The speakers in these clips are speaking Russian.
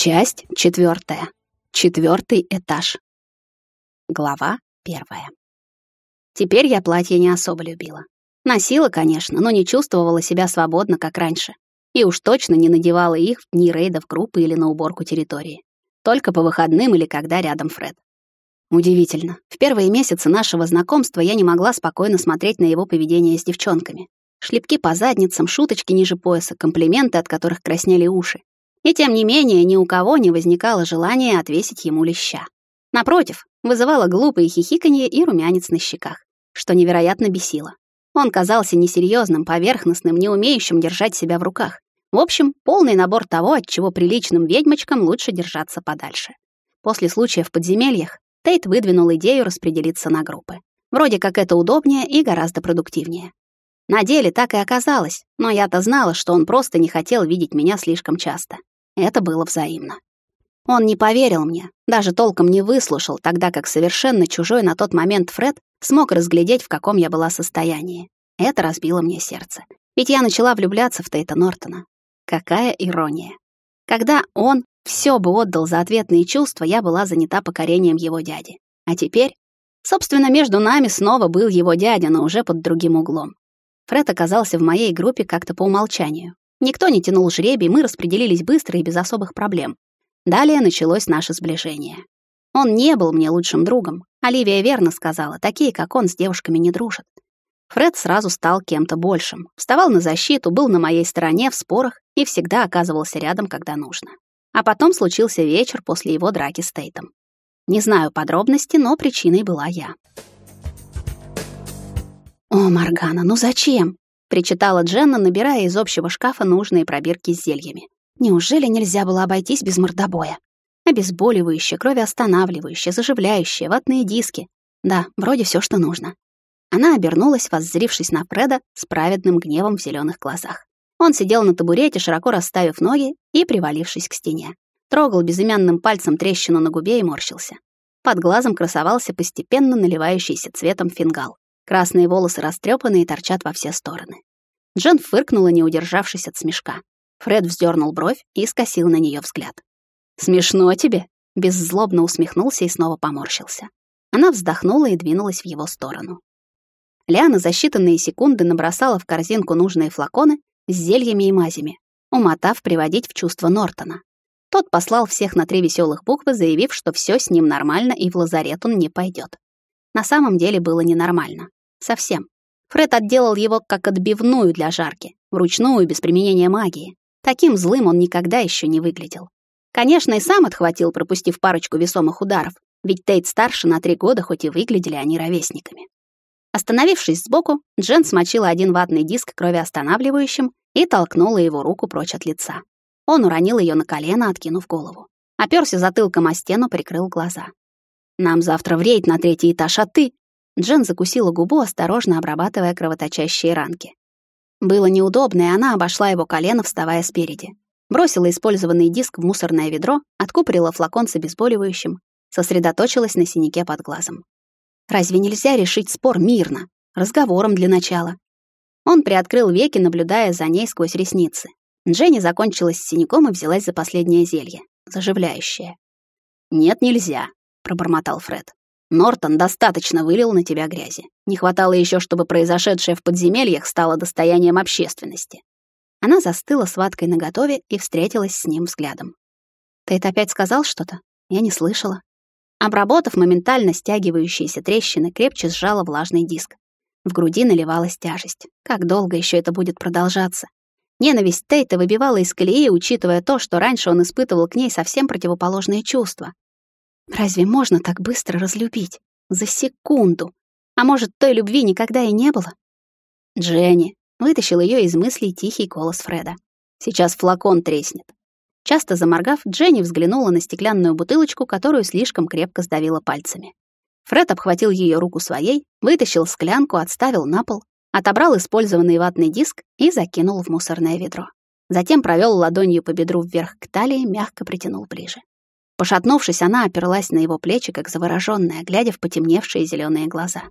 Часть четвертая. Четвертый этаж. Глава первая. Теперь я платье не особо любила. Носила, конечно, но не чувствовала себя свободно, как раньше. И уж точно не надевала их в дни рейдов группы или на уборку территории. Только по выходным или когда рядом Фред. Удивительно. В первые месяцы нашего знакомства я не могла спокойно смотреть на его поведение с девчонками. Шлепки по задницам, шуточки ниже пояса, комплименты, от которых краснели уши. И тем не менее ни у кого не возникало желания отвесить ему леща. Напротив, вызывало глупые хихиканье и румянец на щеках, что невероятно бесило. Он казался несерьезным, поверхностным, не умеющим держать себя в руках. В общем, полный набор того, от чего приличным ведьмочкам лучше держаться подальше. После случая в подземельях Тейт выдвинул идею распределиться на группы. Вроде как это удобнее и гораздо продуктивнее. На деле так и оказалось, но я-то знала, что он просто не хотел видеть меня слишком часто. Это было взаимно. Он не поверил мне, даже толком не выслушал, тогда как совершенно чужой на тот момент Фред смог разглядеть, в каком я была состоянии. Это разбило мне сердце. Ведь я начала влюбляться в Тейта Нортона. Какая ирония. Когда он все бы отдал за ответные чувства, я была занята покорением его дяди. А теперь, собственно, между нами снова был его дядя, но уже под другим углом. Фред оказался в моей группе как-то по умолчанию. Никто не тянул жребий, мы распределились быстро и без особых проблем. Далее началось наше сближение. Он не был мне лучшим другом. Оливия верно сказала, такие, как он, с девушками не дружат. Фред сразу стал кем-то большим. Вставал на защиту, был на моей стороне в спорах и всегда оказывался рядом, когда нужно. А потом случился вечер после его драки с Тейтом. Не знаю подробности, но причиной была я. «О, Маргана, ну зачем?» — причитала Дженна, набирая из общего шкафа нужные пробирки с зельями. «Неужели нельзя было обойтись без мордобоя? Обезболивающее, кровоостанавливающее, заживляющее, ватные диски. Да, вроде все, что нужно». Она обернулась, воззрившись на Фреда с праведным гневом в зеленых глазах. Он сидел на табурете, широко расставив ноги и привалившись к стене. Трогал безымянным пальцем трещину на губе и морщился. Под глазом красовался постепенно наливающийся цветом фингал. Красные волосы растрепаны и торчат во все стороны. Джен фыркнула, не удержавшись от смешка. Фред вздернул бровь и скосил на нее взгляд. «Смешно тебе?» Беззлобно усмехнулся и снова поморщился. Она вздохнула и двинулась в его сторону. Лиана за считанные секунды набросала в корзинку нужные флаконы с зельями и мазями, умотав приводить в чувство Нортона. Тот послал всех на три веселых буквы, заявив, что все с ним нормально и в лазарет он не пойдет. На самом деле было ненормально. Совсем. Фред отделал его как отбивную для жарки, вручную, без применения магии. Таким злым он никогда еще не выглядел. Конечно, и сам отхватил, пропустив парочку весомых ударов, ведь Тейт старше на три года, хоть и выглядели они ровесниками. Остановившись сбоку, Джен смочила один ватный диск кровоостанавливающим и толкнула его руку прочь от лица. Он уронил ее на колено, откинув голову. Оперся затылком о стену, прикрыл глаза. «Нам завтра в рейд на третий этаж, а ты...» Джен закусила губу, осторожно обрабатывая кровоточащие ранки. Было неудобно, и она обошла его колено, вставая спереди. Бросила использованный диск в мусорное ведро, откупорила флакон с обезболивающим, сосредоточилась на синяке под глазом. Разве нельзя решить спор мирно, разговором для начала? Он приоткрыл веки, наблюдая за ней сквозь ресницы. Дженни закончилась с синяком и взялась за последнее зелье, заживляющее. «Нет, нельзя», — пробормотал Фред. Нортон достаточно вылил на тебя грязи. Не хватало еще, чтобы произошедшее в подземельях стало достоянием общественности. Она застыла с ваткой наготове и встретилась с ним взглядом. «Ты это опять сказал что-то? Я не слышала». Обработав моментально стягивающиеся трещины, крепче сжала влажный диск. В груди наливалась тяжесть. Как долго еще это будет продолжаться? Ненависть Тейта выбивала из колеи, учитывая то, что раньше он испытывал к ней совсем противоположные чувства. Разве можно так быстро разлюбить? За секунду. А может, той любви никогда и не было? Дженни вытащил ее из мыслей тихий голос Фреда. Сейчас флакон треснет. Часто заморгав, Дженни взглянула на стеклянную бутылочку, которую слишком крепко сдавила пальцами. Фред обхватил ее руку своей, вытащил склянку, отставил на пол, отобрал использованный ватный диск и закинул в мусорное ведро. Затем провел ладонью по бедру вверх к талии, мягко притянул ближе. Пошатнувшись, она оперлась на его плечи, как заворожённая, глядя в потемневшие зеленые глаза.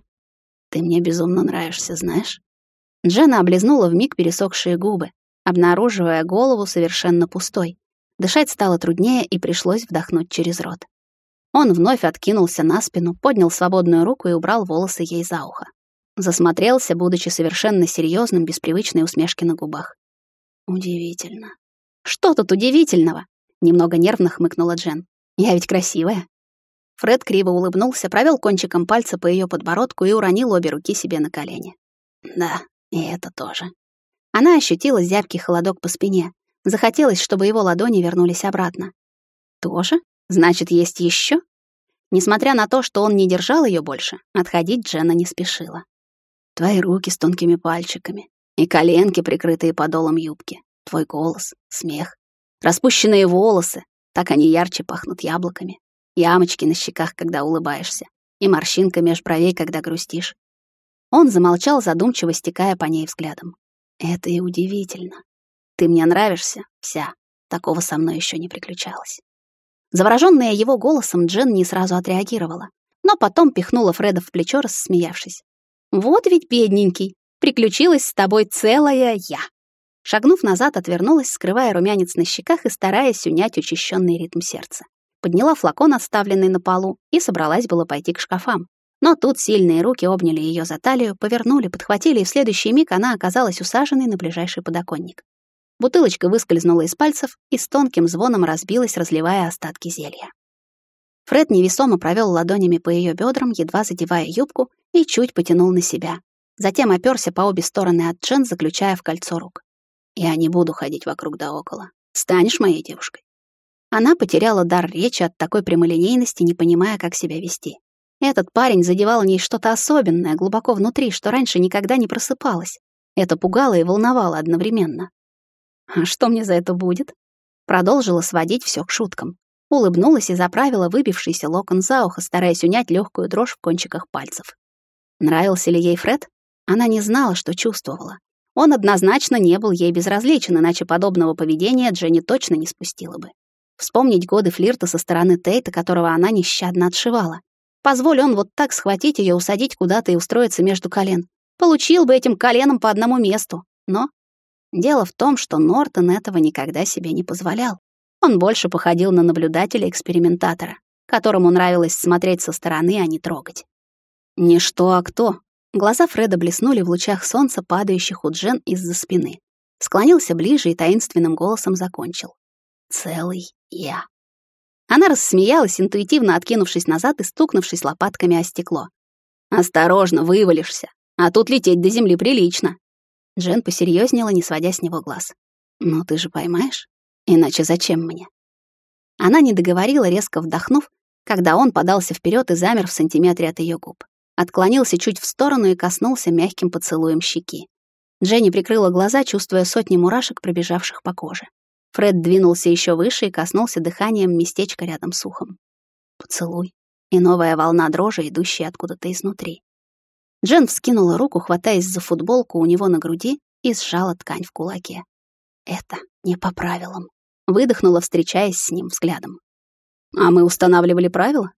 «Ты мне безумно нравишься, знаешь?» Джена облизнула вмиг пересохшие губы, обнаруживая голову совершенно пустой. Дышать стало труднее и пришлось вдохнуть через рот. Он вновь откинулся на спину, поднял свободную руку и убрал волосы ей за ухо. Засмотрелся, будучи совершенно серьезным, без привычной усмешки на губах. Удивительно. Что тут удивительного? Немного нервно хмыкнула Джен. Я ведь красивая. Фред криво улыбнулся, провел кончиком пальца по ее подбородку и уронил обе руки себе на колени. Да, и это тоже. Она ощутила зябкий холодок по спине. Захотелось, чтобы его ладони вернулись обратно. Тоже? Значит, есть еще? Несмотря на то, что он не держал ее больше, отходить Дженна не спешила. Твои руки с тонкими пальчиками и коленки, прикрытые подолом юбки. Твой голос, смех, распущенные волосы, так они ярче пахнут яблоками, ямочки на щеках, когда улыбаешься, и морщинка меж бровей, когда грустишь. Он замолчал, задумчиво стекая по ней взглядом. Это и удивительно. Ты мне нравишься, вся. Такого со мной еще не приключалось. Заворожённая его голосом, Джен не сразу отреагировала, но потом пихнула Фреда в плечо, рассмеявшись. «Вот ведь бедненький, приключилась с тобой целая я». Шагнув назад, отвернулась, скрывая румянец на щеках и стараясь унять учащенный ритм сердца. Подняла флакон, оставленный на полу, и собралась было пойти к шкафам. Но тут сильные руки обняли ее за талию, повернули, подхватили, и в следующий миг она оказалась усаженной на ближайший подоконник. Бутылочка выскользнула из пальцев и с тонким звоном разбилась, разливая остатки зелья. Фред невесомо провел ладонями по ее бедрам, едва задевая юбку, и чуть потянул на себя. Затем оперся по обе стороны от Джен, заключая в кольцо рук. «Я не буду ходить вокруг да около. Станешь моей девушкой?» Она потеряла дар речи от такой прямолинейности, не понимая, как себя вести. Этот парень задевал в ней что-то особенное глубоко внутри, что раньше никогда не просыпалось. Это пугало и волновало одновременно. «А что мне за это будет?» Продолжила сводить все к шуткам. Улыбнулась и заправила выбившийся локон за ухо, стараясь унять легкую дрожь в кончиках пальцев. Нравился ли ей Фред? Она не знала, что чувствовала. Он однозначно не был ей безразличен, иначе подобного поведения Дженни точно не спустила бы. Вспомнить годы флирта со стороны Тейта, которого она нещадно отшивала. Позволь он вот так схватить ее, усадить куда-то и устроиться между колен. Получил бы этим коленом по одному месту. Но Дело в том, что Нортон этого никогда себе не позволял. Он больше походил на наблюдателя-экспериментатора, которому нравилось смотреть со стороны, а не трогать. Не что, а кто. Глаза Фреда блеснули в лучах солнца, падающих у Джен из-за спины. Склонился ближе и таинственным голосом закончил. «Целый я». Она рассмеялась, интуитивно откинувшись назад и стукнувшись лопатками о стекло. «Осторожно, вывалишься. А тут лететь до земли прилично». Джен посерьезнела, не сводя с него глаз. «Ну ты же поймаешь? Иначе зачем мне?» Она не договорила, резко вдохнув, когда он подался вперед и замер в сантиметре от ее губ. Отклонился чуть в сторону и коснулся мягким поцелуем щеки. Дженни прикрыла глаза, чувствуя сотни мурашек, пробежавших по коже. Фред двинулся еще выше и коснулся дыханием местечка рядом с ухом. Поцелуй. И новая волна дрожи, идущая откуда-то изнутри. Джен вскинула руку, хватаясь за футболку у него на груди, и сжала ткань в кулаке. Это не по правилам. Выдохнула, встречаясь с ним взглядом. А мы устанавливали правила?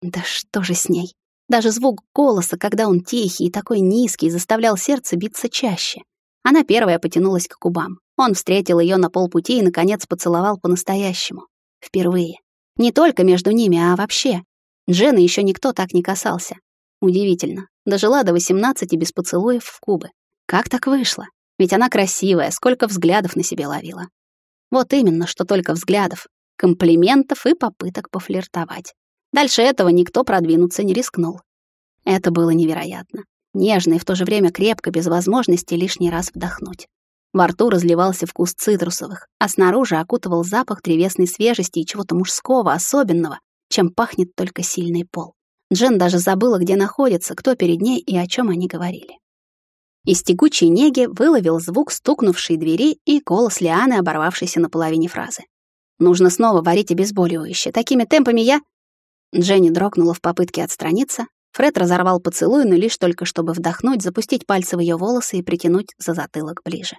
Да что же с ней? Даже звук голоса, когда он тихий и такой низкий, заставлял сердце биться чаще. Она первая потянулась к губам. Он встретил ее на полпути и, наконец, поцеловал по-настоящему. Впервые. Не только между ними, а вообще. Джена еще никто так не касался. Удивительно. Дожила до 18 без поцелуев в кубы. Как так вышло? Ведь она красивая, сколько взглядов на себе ловила. Вот именно, что только взглядов, комплиментов и попыток пофлиртовать. Дальше этого никто продвинуться не рискнул. Это было невероятно. Нежно и в то же время крепко, без возможности лишний раз вдохнуть. Во рту разливался вкус цитрусовых, а снаружи окутывал запах древесной свежести и чего-то мужского, особенного, чем пахнет только сильный пол. Джен даже забыла, где находится, кто перед ней и о чем они говорили. Из тягучей неги выловил звук стукнувшей двери и голос Лианы, оборвавшийся на половине фразы. «Нужно снова варить обезболивающее. Такими темпами я...» Дженни дрогнула в попытке отстраниться. Фред разорвал поцелуй, но лишь только чтобы вдохнуть, запустить пальцы в ее волосы и притянуть за затылок ближе.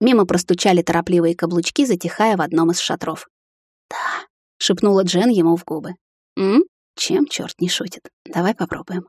Мимо простучали торопливые каблучки, затихая в одном из шатров. «Да», — шепнула Джен ему в губы. «М? Чем черт не шутит? Давай попробуем.